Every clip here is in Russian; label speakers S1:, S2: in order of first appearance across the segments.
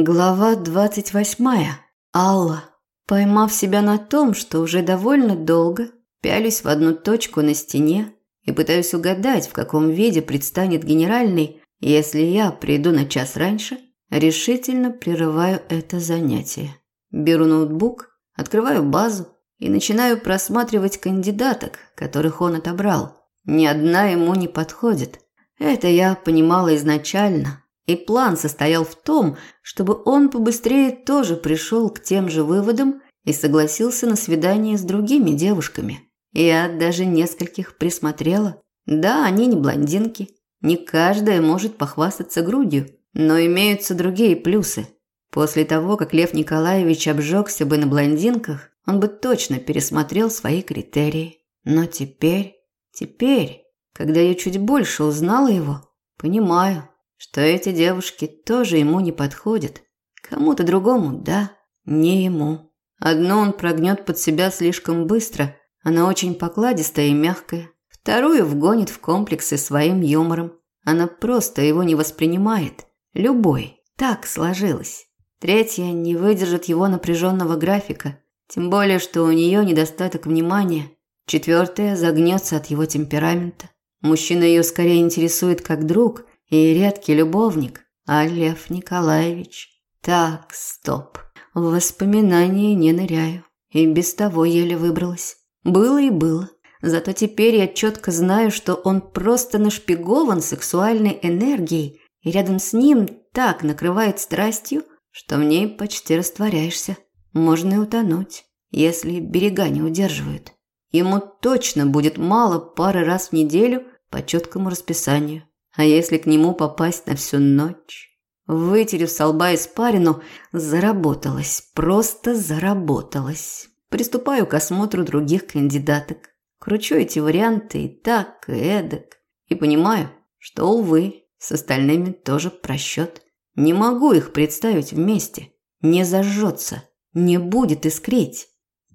S1: Глава двадцать восьмая. Алла. Поймав себя на том, что уже довольно долго пялюсь в одну точку на стене и пытаюсь угадать, в каком виде предстанет генеральный, если я приду на час раньше, решительно прерываю это занятие. Беру ноутбук, открываю базу и начинаю просматривать кандидаток, которых он отобрал. Ни одна ему не подходит. Это я понимала изначально, и план состоял в том, чтобы он побыстрее тоже пришел к тем же выводам и согласился на свидание с другими девушками. Я даже нескольких присмотрела. Да, они не блондинки. Не каждая может похвастаться грудью, но имеются другие плюсы. После того, как Лев Николаевич обжегся бы на блондинках, он бы точно пересмотрел свои критерии. Но теперь, теперь, когда я чуть больше узнала его, понимаю, что эти девушки тоже ему не подходят. Кому-то другому – да, не ему. Одну он прогнет под себя слишком быстро, она очень покладистая и мягкая. Вторую вгонит в комплексы своим юмором. Она просто его не воспринимает. Любой. Так сложилось. Третья не выдержит его напряженного графика, тем более, что у нее недостаток внимания. Четвертая загнется от его темперамента. Мужчина ее скорее интересует как друг – и редкий любовник, а Лев Николаевич. Так, стоп. В воспоминания не ныряю. И без того еле выбралась. Было и было. Зато теперь я четко знаю, что он просто нашпигован сексуальной энергией, и рядом с ним так накрывает страстью, что в ней почти растворяешься. Можно и утонуть, если берега не удерживают. Ему точно будет мало пары раз в неделю по четкому расписанию. А если к нему попасть на всю ночь? Вытерев с лба испарину, заработалась, просто заработалась. Приступаю к осмотру других кандидаток. Кручу эти варианты и так, и эдак. И понимаю, что, увы, с остальными тоже просчет. Не могу их представить вместе. Не зажжется, не будет искрить.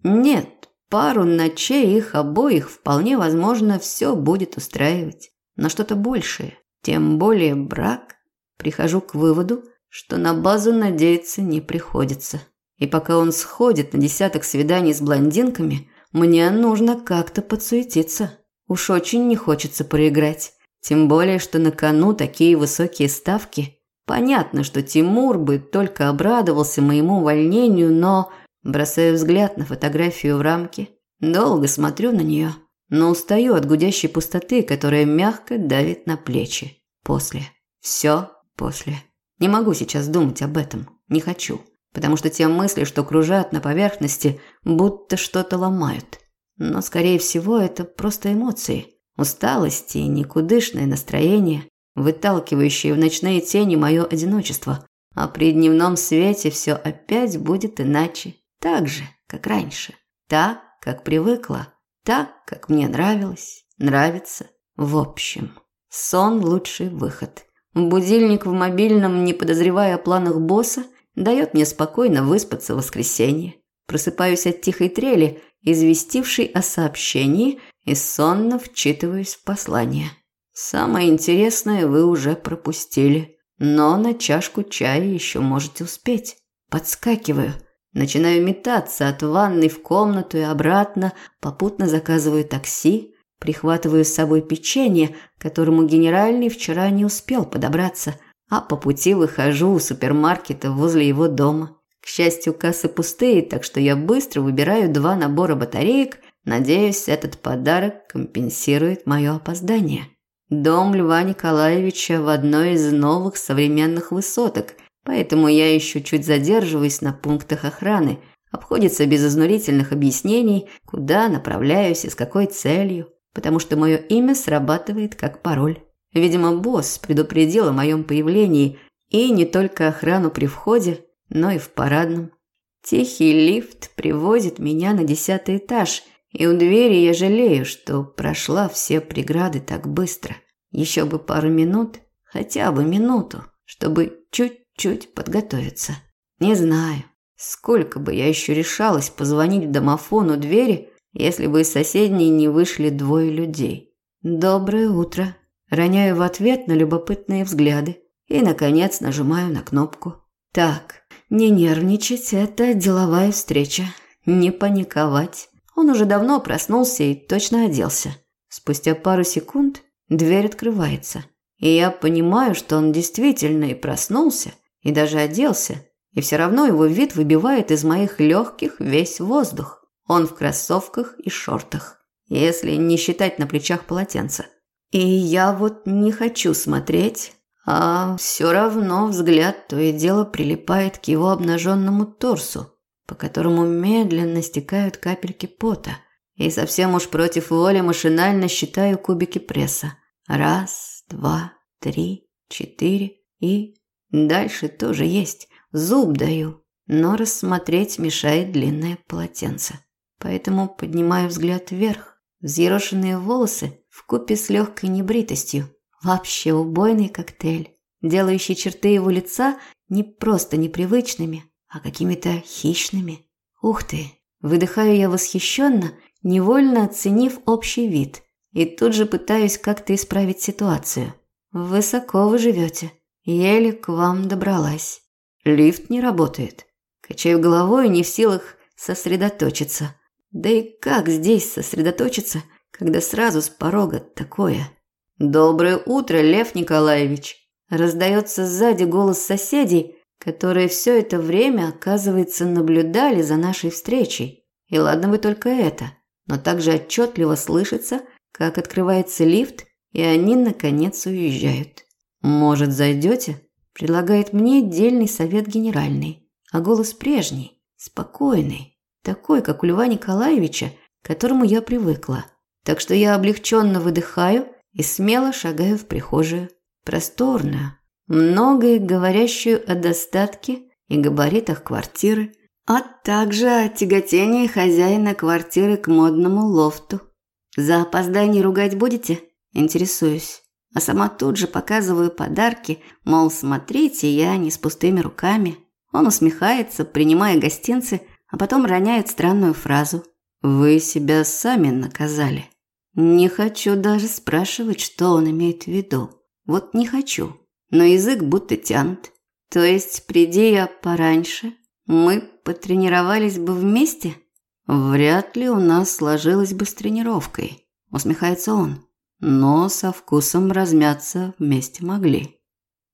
S1: Нет, пару ночей их обоих вполне возможно все будет устраивать. Но что-то большее, тем более брак, прихожу к выводу, что на базу надеяться не приходится. И пока он сходит на десяток свиданий с блондинками, мне нужно как-то подсуетиться. Уж очень не хочется проиграть. Тем более, что на кону такие высокие ставки. Понятно, что Тимур бы только обрадовался моему увольнению, но, бросая взгляд на фотографию в рамке, долго смотрю на нее – но устаю от гудящей пустоты, которая мягко давит на плечи. После. Все после. Не могу сейчас думать об этом. Не хочу. Потому что те мысли, что кружат на поверхности, будто что-то ломают. Но, скорее всего, это просто эмоции. Усталость и никудышное настроение, выталкивающие в ночные тени мое одиночество. А при дневном свете все опять будет иначе. Так же, как раньше. Так, как привыкла так, как мне нравилось, нравится. В общем, сон – лучший выход. Будильник в мобильном, не подозревая о планах босса, дает мне спокойно выспаться в воскресенье. Просыпаюсь от тихой трели, известившей о сообщении, и сонно вчитываюсь в послание. Самое интересное вы уже пропустили, но на чашку чая еще можете успеть. Подскакиваю – Начинаю метаться от ванной в комнату и обратно, попутно заказываю такси, прихватываю с собой печенье, которому генеральный вчера не успел подобраться, а по пути выхожу у супермаркета возле его дома. К счастью, кассы пустые, так что я быстро выбираю два набора батареек, надеюсь, этот подарок компенсирует мое опоздание. Дом Льва Николаевича в одной из новых современных высоток – Поэтому я еще чуть задерживаюсь на пунктах охраны. Обходится без изнурительных объяснений, куда направляюсь и с какой целью, потому что мое имя срабатывает как пароль. Видимо, босс предупредил о моем появлении и не только охрану при входе, но и в парадном. Тихий лифт привозит меня на десятый этаж, и у двери я жалею, что прошла все преграды так быстро. Еще бы пару минут, хотя бы минуту, чтобы чуть чуть подготовиться. Не знаю, сколько бы я еще решалась позвонить в домофон у двери, если бы из соседней не вышли двое людей. «Доброе утро!» Роняю в ответ на любопытные взгляды и, наконец, нажимаю на кнопку. Так, не нервничать – это деловая встреча. Не паниковать. Он уже давно проснулся и точно оделся. Спустя пару секунд дверь открывается. И я понимаю, что он действительно и проснулся, и даже оделся. И все равно его вид выбивает из моих легких весь воздух. Он в кроссовках и шортах, если не считать на плечах полотенца. И я вот не хочу смотреть, а все равно взгляд то и дело прилипает к его обнаженному торсу, по которому медленно стекают капельки пота. И совсем уж против воли машинально считаю кубики пресса. Раз, два, три, четыре и... Дальше тоже есть. Зуб даю, но рассмотреть мешает длинное полотенце. Поэтому поднимаю взгляд вверх. Взъерошенные волосы в купе с легкой небритостью. Вообще убойный коктейль, делающий черты его лица не просто непривычными, а какими-то хищными. Ух ты! Выдыхаю я восхищенно, невольно оценив общий вид, и тут же пытаюсь как-то исправить ситуацию. Высоко вы живете, еле к вам добралась. Лифт не работает. Качаю головой, не в силах сосредоточиться. Да и как здесь сосредоточиться, когда сразу с порога такое? «Доброе утро, Лев Николаевич!» Раздается сзади голос соседей, которые все это время, оказывается, наблюдали за нашей встречей. И ладно бы только это, но также отчетливо слышится, как открывается лифт, и они, наконец, уезжают. «Может, зайдете?» Предлагает мне дельный совет генеральный, а голос прежний, спокойный, такой, как у Льва Николаевича, к которому я привыкла. Так что я облегченно выдыхаю и смело шагаю в прихожую. Просторную, многое говорящую о достатке и габаритах квартиры, а также о тяготении хозяина квартиры к модному лофту. За опоздание ругать будете? Интересуюсь а сама тут же показываю подарки, мол, смотрите, я не с пустыми руками. Он усмехается, принимая гостинцы, а потом роняет странную фразу. «Вы себя сами наказали». Не хочу даже спрашивать, что он имеет в виду. Вот не хочу. Но язык будто тянут. То есть, приди я пораньше, мы потренировались бы вместе? Вряд ли у нас сложилось бы с тренировкой, усмехается он но со вкусом размяться вместе могли.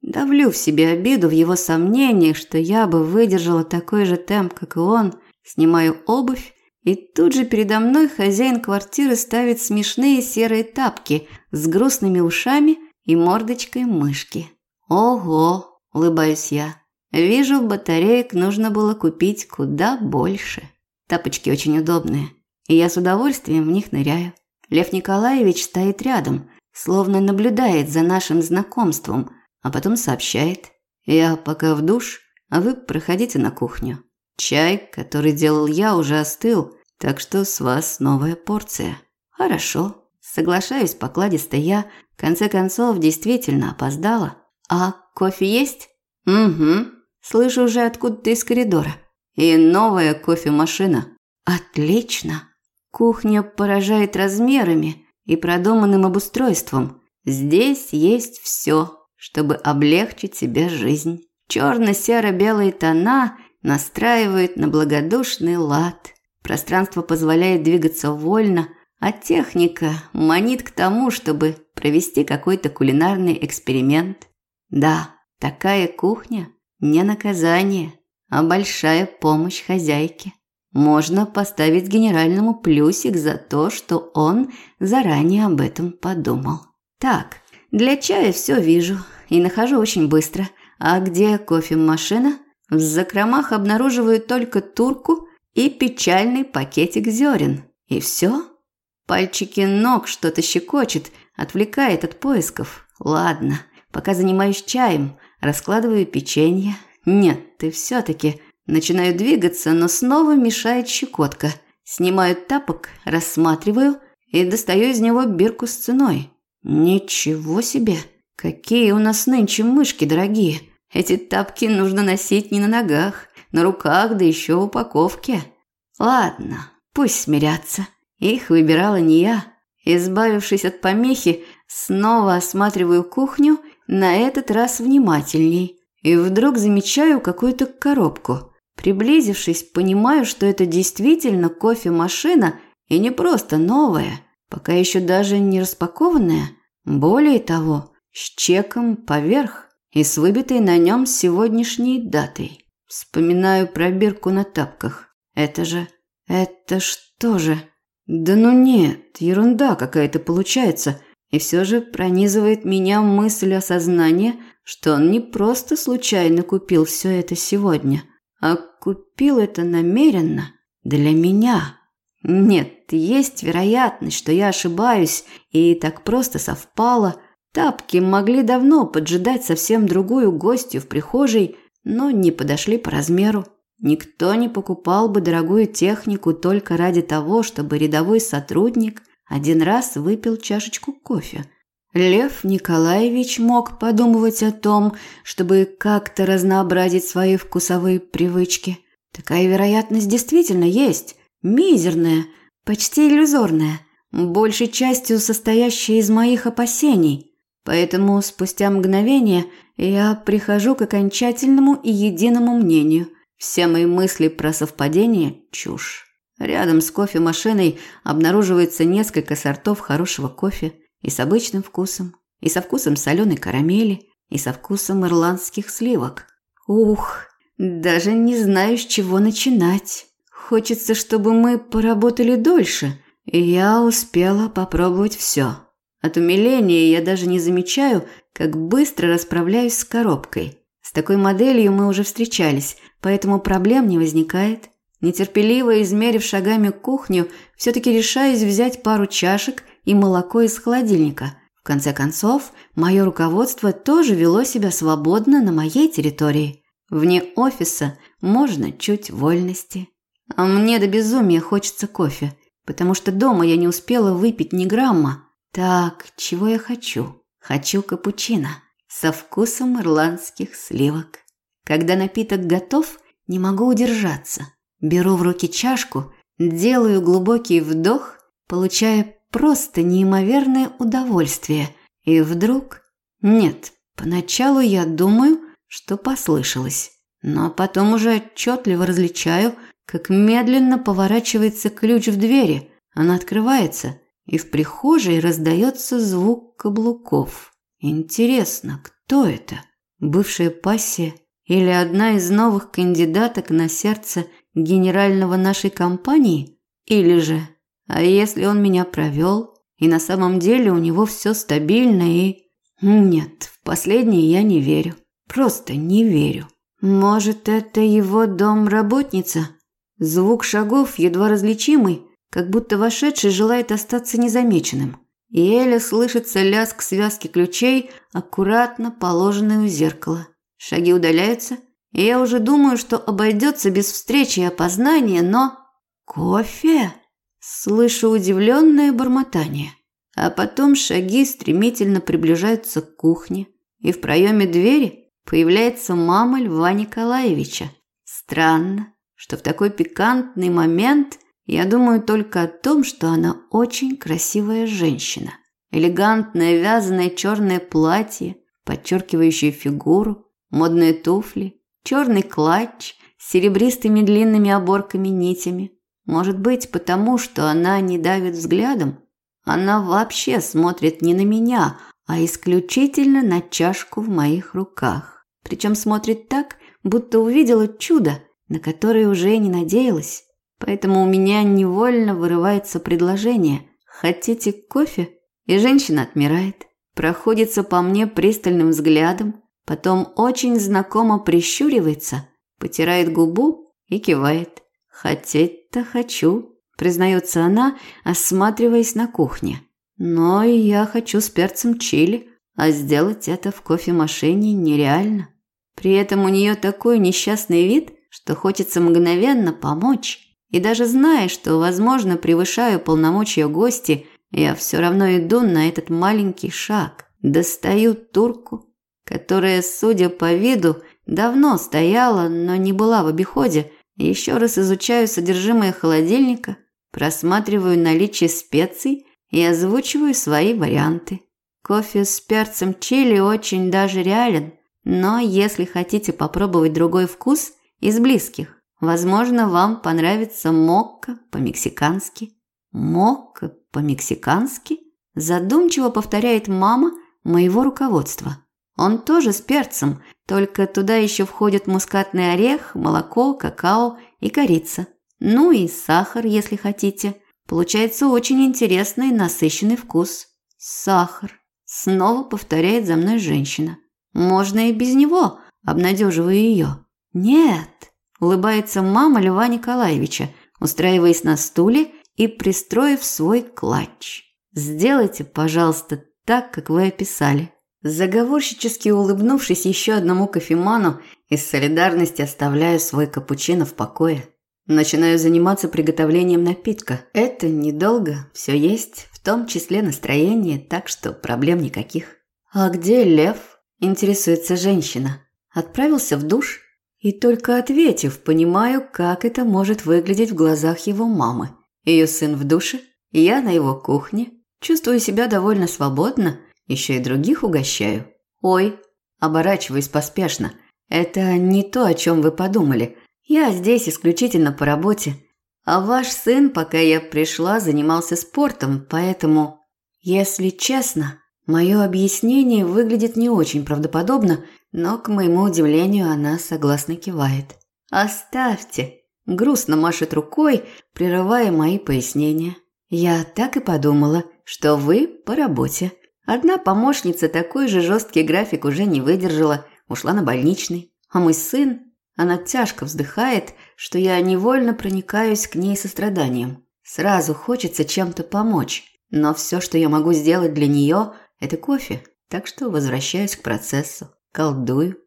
S1: Давлю в себе обиду в его сомнениях, что я бы выдержала такой же темп, как и он, снимаю обувь, и тут же передо мной хозяин квартиры ставит смешные серые тапки с грустными ушами и мордочкой мышки. «Ого!» – улыбаюсь я. «Вижу, батареек нужно было купить куда больше. Тапочки очень удобные, и я с удовольствием в них ныряю. Лев Николаевич стоит рядом, словно наблюдает за нашим знакомством, а потом сообщает. «Я пока в душ, а вы проходите на кухню. Чай, который делал я, уже остыл, так что с вас новая порция». «Хорошо». Соглашаюсь покладисто я, в конце концов, действительно опоздала. «А кофе есть?» «Угу». Слышу уже откуда-то из коридора. «И новая кофемашина». «Отлично». Кухня поражает размерами и продуманным обустройством. Здесь есть все, чтобы облегчить себе жизнь. Черно-серо-белые тона настраивают на благодушный лад. Пространство позволяет двигаться вольно, а техника манит к тому, чтобы провести какой-то кулинарный эксперимент. Да, такая кухня не наказание, а большая помощь хозяйке. Можно поставить генеральному плюсик за то, что он заранее об этом подумал. Так, для чая все вижу и нахожу очень быстро. А где кофемашина? В закромах обнаруживаю только турку и печальный пакетик зерен. И все? Пальчики ног что-то щекочет, отвлекает от поисков. Ладно, пока занимаюсь чаем, раскладываю печенье. Нет, ты все-таки Начинаю двигаться, но снова мешает щекотка. Снимаю тапок, рассматриваю и достаю из него бирку с ценой. Ничего себе! Какие у нас нынче мышки дорогие! Эти тапки нужно носить не на ногах, на руках, да еще в упаковке. Ладно, пусть смирятся. Их выбирала не я. Избавившись от помехи, снова осматриваю кухню, на этот раз внимательней. и вдруг замечаю какую-то коробку. Приблизившись, понимаю, что это действительно кофемашина и не просто новая, пока еще даже не распакованная. Более того, с чеком поверх и с выбитой на нем сегодняшней датой. Вспоминаю пробирку на тапках. Это же... Это что же? Да ну нет, ерунда какая-то получается. И все же пронизывает меня мысль осознания, что он не просто случайно купил все это сегодня, а купил это намеренно для меня. Нет, есть вероятность, что я ошибаюсь, и так просто совпало. Тапки могли давно поджидать совсем другую гостью в прихожей, но не подошли по размеру. Никто не покупал бы дорогую технику только ради того, чтобы рядовой сотрудник один раз выпил чашечку кофе. Лев Николаевич мог подумывать о том, чтобы как-то разнообразить свои вкусовые привычки. Такая вероятность действительно есть, мизерная, почти иллюзорная, большей частью состоящая из моих опасений. Поэтому спустя мгновение я прихожу к окончательному и единому мнению – все мои мысли про совпадение – чушь. Рядом с кофемашиной обнаруживается несколько сортов хорошего кофе и с обычным вкусом, и со вкусом соленой карамели, и со вкусом ирландских сливок. Ух, даже не знаю, с чего начинать. Хочется, чтобы мы поработали дольше, и я успела попробовать все. От умиления я даже не замечаю, как быстро расправляюсь с коробкой. С такой моделью мы уже встречались, поэтому проблем не возникает. Нетерпеливо измерив шагами кухню, все-таки решаюсь взять пару чашек и молоко из холодильника. В конце концов, мое руководство тоже вело себя свободно на моей территории. Вне офиса можно чуть вольности. А мне до безумия хочется кофе, потому что дома я не успела выпить ни грамма. Так, чего я хочу? Хочу капучино со вкусом ирландских сливок. Когда напиток готов, не могу удержаться. Беру в руки чашку, делаю глубокий вдох, получая просто неимоверное удовольствие. И вдруг... Нет, поначалу я думаю, что послышалось. Но потом уже отчетливо различаю, как медленно поворачивается ключ в двери. Она открывается, и в прихожей раздается звук каблуков. Интересно, кто это? Бывшая пассия или одна из новых кандидаток на сердце генерального нашей компании? Или же, а если он меня провел, и на самом деле у него все стабильно и... Нет, в последнее я не верю. Просто не верю. Может, это его дом-работница? Звук шагов едва различимый, как будто вошедший желает остаться незамеченным и еле слышится лязг связки ключей, аккуратно положенной у зеркала. Шаги удаляются, и я уже думаю, что обойдется без встречи и опознания, но... Кофе? Слышу удивленное бормотание. А потом шаги стремительно приближаются к кухне, и в проеме двери появляется мама Льва Николаевича. Странно, что в такой пикантный момент – я думаю только о том, что она очень красивая женщина. Элегантное вязаное черное платье, подчеркивающее фигуру, модные туфли, черный клатч с серебристыми длинными оборками нитями. Может быть, потому что она не давит взглядом? Она вообще смотрит не на меня, а исключительно на чашку в моих руках. Причем смотрит так, будто увидела чудо, на которое уже не надеялась. Поэтому у меня невольно вырывается предложение «Хотите кофе?» И женщина отмирает, проходится по мне пристальным взглядом, потом очень знакомо прищуривается, потирает губу и кивает. «Хотеть-то хочу», – признается она, осматриваясь на кухне. «Но я хочу с перцем чили, а сделать это в кофемашине нереально». При этом у нее такой несчастный вид, что хочется мгновенно помочь и даже зная, что, возможно, превышаю полномочия гости, я все равно иду на этот маленький шаг. Достаю турку, которая, судя по виду, давно стояла, но не была в обиходе. Еще раз изучаю содержимое холодильника, просматриваю наличие специй и озвучиваю свои варианты. Кофе с перцем чили очень даже реален. Но если хотите попробовать другой вкус из близких, возможно, вам понравится мокко по-мексикански. Мокко по-мексикански? Задумчиво повторяет мама моего руководства. Он тоже с перцем, только туда еще входят мускатный орех, молоко, какао и корица. Ну и сахар, если хотите. Получается очень интересный насыщенный вкус. Сахар. Снова повторяет за мной женщина. Можно и без него, обнадеживаю ее. Нет, улыбается мама Льва Николаевича, устраиваясь на стуле и пристроив свой клатч. Сделайте, пожалуйста, так, как вы описали. Заговорщически улыбнувшись еще одному кофеману, из солидарности оставляю свой капучино в покое. Начинаю заниматься приготовлением напитка. Это недолго, все есть, в том числе настроение, так что проблем никаких. А где Лев? Интересуется женщина. Отправился в душ и только ответив, понимаю, как это может выглядеть в глазах его мамы. Ее сын в душе, я на его кухне, чувствую себя довольно свободно, еще и других угощаю. Ой, оборачиваюсь поспешно. Это не то, о чем вы подумали. Я здесь исключительно по работе. А ваш сын, пока я пришла, занимался спортом, поэтому, если честно, Мое объяснение выглядит не очень правдоподобно, но, к моему удивлению, она согласно кивает. «Оставьте!» – грустно машет рукой, прерывая мои пояснения. «Я так и подумала, что вы по работе. Одна помощница такой же жесткий график уже не выдержала, ушла на больничный. А мой сын, она тяжко вздыхает, что я невольно проникаюсь к ней состраданием. Сразу хочется чем-то помочь, но все, что я могу сделать для нее, это кофе, так что возвращаюсь к процессу. Колдую.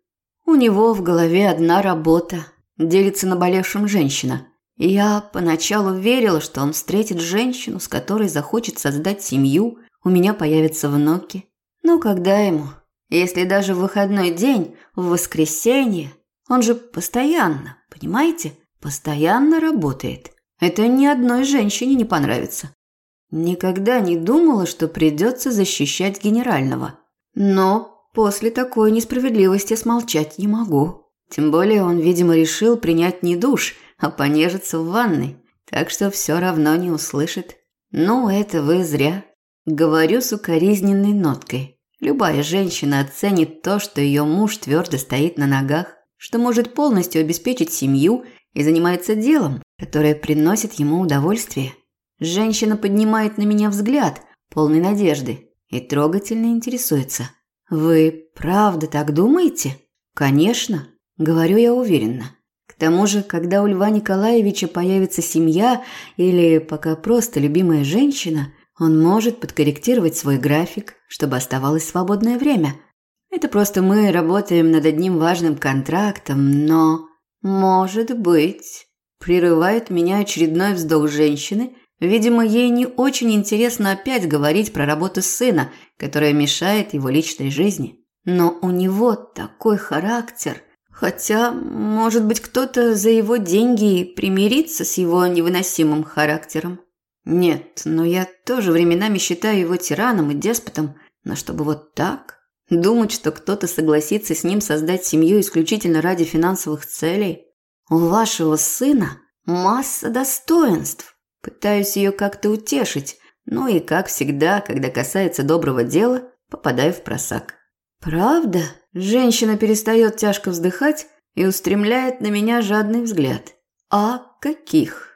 S1: У него в голове одна работа. Делится наболевшим женщина. Я поначалу верила, что он встретит женщину, с которой захочет создать семью, у меня появятся внуки. Но когда ему? Если даже в выходной день, в воскресенье, он же постоянно, понимаете, постоянно работает. Это ни одной женщине не понравится. Никогда не думала, что придется защищать генерального. Но после такой несправедливости смолчать не могу. Тем более он, видимо, решил принять не душ, а понежиться в ванной. Так что все равно не услышит. Ну, это вы зря. Говорю с укоризненной ноткой. Любая женщина оценит то, что ее муж твердо стоит на ногах, что может полностью обеспечить семью и занимается делом, которое приносит ему удовольствие. Женщина поднимает на меня взгляд, полный надежды, и трогательно интересуется. «Вы правда так думаете?» «Конечно», – говорю я уверенно. К тому же, когда у Льва Николаевича появится семья или пока просто любимая женщина, он может подкорректировать свой график, чтобы оставалось свободное время. Это просто мы работаем над одним важным контрактом, но... Может быть... Прерывает меня очередной вздох женщины, Видимо, ей не очень интересно опять говорить про работу сына, которая мешает его личной жизни. Но у него такой характер. Хотя, может быть, кто-то за его деньги примирится с его невыносимым характером. Нет, но я тоже временами считаю его тираном и деспотом, но чтобы вот так думать, что кто-то согласится с ним создать семью исключительно ради финансовых целей. У вашего сына масса достоинств. Пытаюсь ее как-то утешить, но и, как всегда, когда касается доброго дела, попадаю в просак. «Правда?» Женщина перестает тяжко вздыхать и устремляет на меня жадный взгляд. «А каких?»